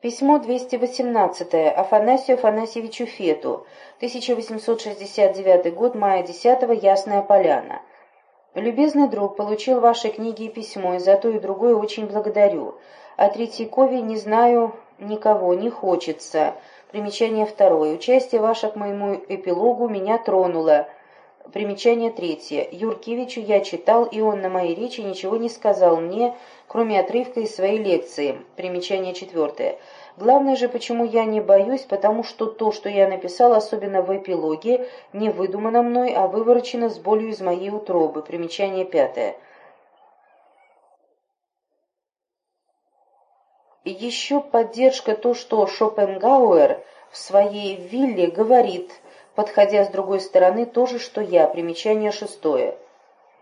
Письмо 218 Афанасию Афанасьевичу Фету, 1869 год, мая 10 Ясная Поляна. Любезный друг, получил ваши книги и письмо, и за то и другое очень благодарю. О Третьякове не знаю никого, не хочется. Примечание второе. Участие ваше к моему эпилогу меня тронуло. Примечание третье. Юркевичу я читал, и он на моей речи ничего не сказал мне, кроме отрывка из своей лекции. Примечание четвертое. Главное же, почему я не боюсь, потому что то, что я написал, особенно в эпилоге, не выдумано мной, а выворочено с болью из моей утробы. Примечание пятое. Еще поддержка то, что Шопенгауэр в своей вилле говорит – подходя с другой стороны, то же, что я. Примечание шестое.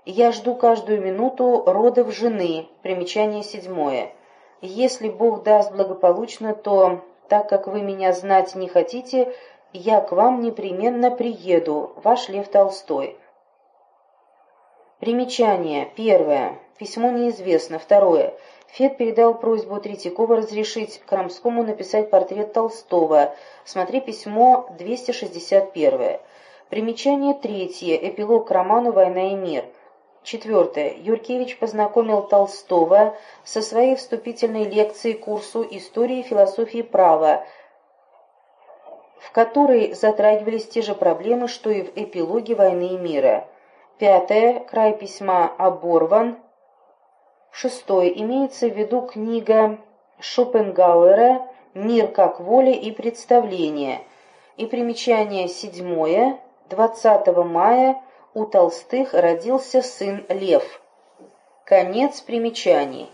Я жду каждую минуту родов жены. Примечание седьмое. Если Бог даст благополучно, то, так как вы меня знать не хотите, я к вам непременно приеду. Ваш Лев Толстой. Примечание. Первое. Письмо неизвестно. Второе. Фет передал просьбу Третьякова разрешить Крамскому написать портрет Толстого. Смотри письмо 261. Примечание третье. Эпилог к роману «Война и мир». Четвертое. Юркевич познакомил Толстого со своей вступительной лекцией курсу «Истории, философии права», в которой затрагивались те же проблемы, что и в эпилоге «Войны и мира». Пятое. Край письма оборван. Шестое. Имеется в виду книга Шопенгауэра «Мир как воля и представление». И примечание седьмое. 20 мая у Толстых родился сын Лев. Конец примечаний.